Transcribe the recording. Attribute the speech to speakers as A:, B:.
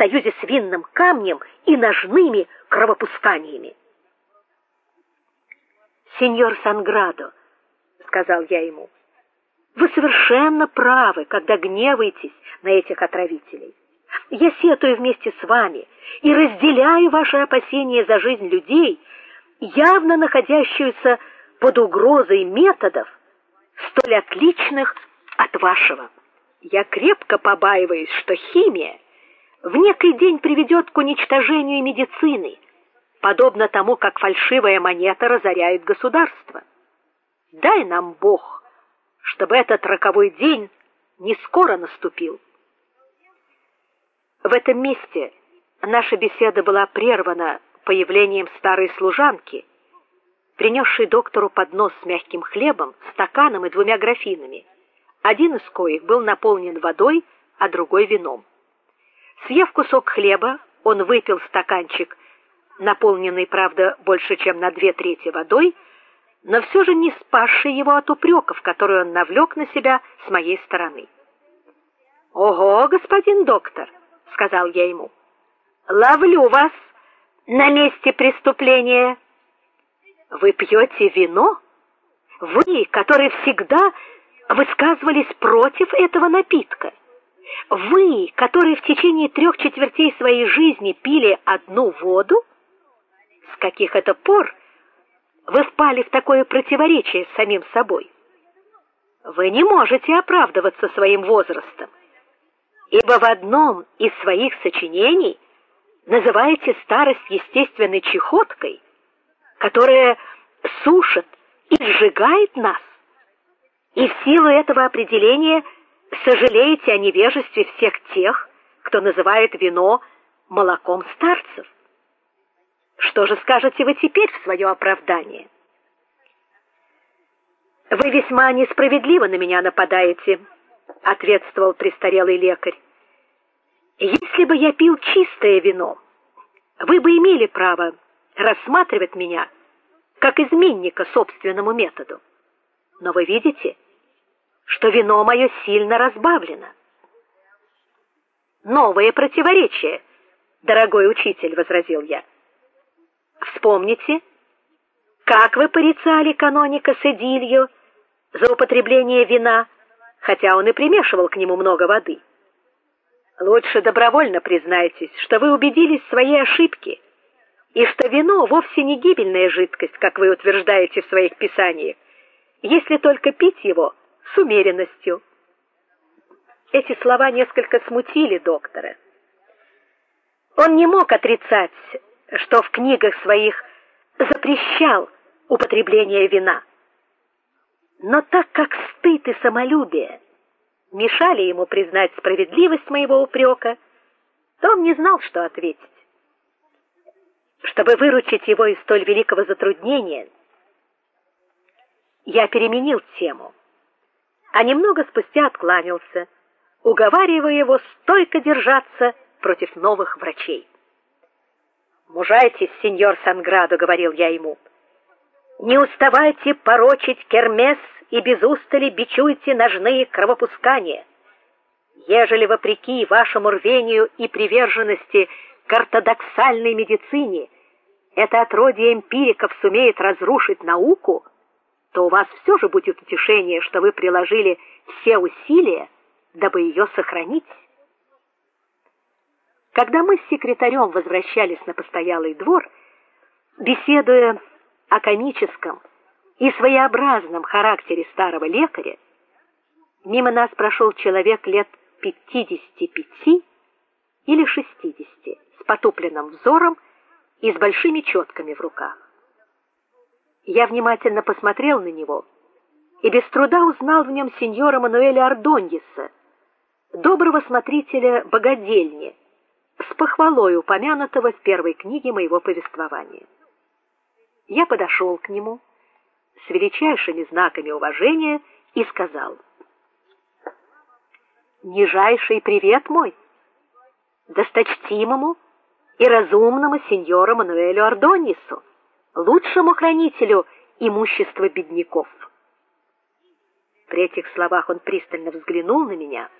A: союзе с винным камнем и ножными кровопусканиями. Сеньор Санградо, сказал я ему. Вы совершенно правы, когда гневаетесь на этих отравителей. Я сетую вместе с вами и разделяю ваши опасения за жизнь людей, явно находящихся под угрозой методов столь отличных от вашего. Я крепко побаиваюсь, что химия в некий день приведет к уничтожению медицины, подобно тому, как фальшивая монета разоряет государство. Дай нам Бог, чтобы этот роковой день не скоро наступил. В этом месте наша беседа была прервана появлением старой служанки, принесшей доктору поднос с мягким хлебом, стаканом и двумя графинами, один из коих был наполнен водой, а другой вином. Съев кусок хлеба, он выпил стаканчик, наполненный, правда, больше, чем на две трети водой, но все же не спасший его от упреков, которые он навлек на себя с моей стороны. "Ого, господин доктор", сказал я ему. "Ловлю вас на месте преступления. Вы пьете вино? Вы, которые всегда высказывались против этого напитка. Вы, которые в течение трех четвертей своей жизни пили одну воду? С каких это пор вы впали в такое противоречие с самим собой? Вы не можете оправдываться своим возрастом, ибо в одном из своих сочинений называете старость естественной чехоткой, которая сушит и сжигает нас. И в силу этого определения сожалеете о невежестве всех тех, кто называет вино молоком старцев. Что же скажете вы теперь в свое оправдание? Вы весьма несправедливо на меня нападаете, ответствовал престарелый лекарь. Если бы я пил чистое вино, вы бы имели право рассматривать меня как изменника собственному методу. Но вы видите, что вино мое сильно разбавлено. Новое противоречие, дорогой учитель, возразил я. Вспомните, как вы порицали каноника Седилью за употребление вина, хотя он и примешивал к нему много воды. Лучше добровольно признайтесь, что вы убедились в своей ошибке и что вино вовсе не гибельная жидкость, как вы утверждаете в своих писаниях, если только пить его с умеренностью. Эти слова несколько смутили доктора. Он не мог отрицать, что в книгах своих запрещал употребление вина. Но так как стыд и самолюбие мешали ему признать справедливость моего упрека, то он не знал, что ответить. Чтобы выручить его из столь великого затруднения, я переменил тему, а немного спустя откланялся, уговаривая его стойко держаться против новых врачей. "Мужайтесь, сеньор Санградо", говорил я ему. "Не уставайте порочить кермес и без устали бичуйте ножные кровопускания. Ежели вопреки вашему рвению и приверженности к ортодоксальной медицине это отродье эмпириков сумеет разрушить науку, то у вас все же будет утешение, что вы приложили все усилия, дабы ее сохранить. Когда мы с секретарем возвращались на постоялый двор, беседуя о комическом и своеобразном характере старого лекаря, мимо нас прошел человек лет 55 или 60 с потупленным взором и с большими четками в руках. Я внимательно посмотрел на него и без труда узнал в нем сеньора Мануэля Ардоньеса, доброго смотрителя богадельни, с похвалой упомянутого в первой книге моего повествования. Я подошел к нему с величайшими знаками уважения и сказал: "Нижайший привет мой досточтимому и разумному сеньору Мануэлю Ардонису, лучшему хранителю имущества бедняков". При этих словах он пристально взглянул на меня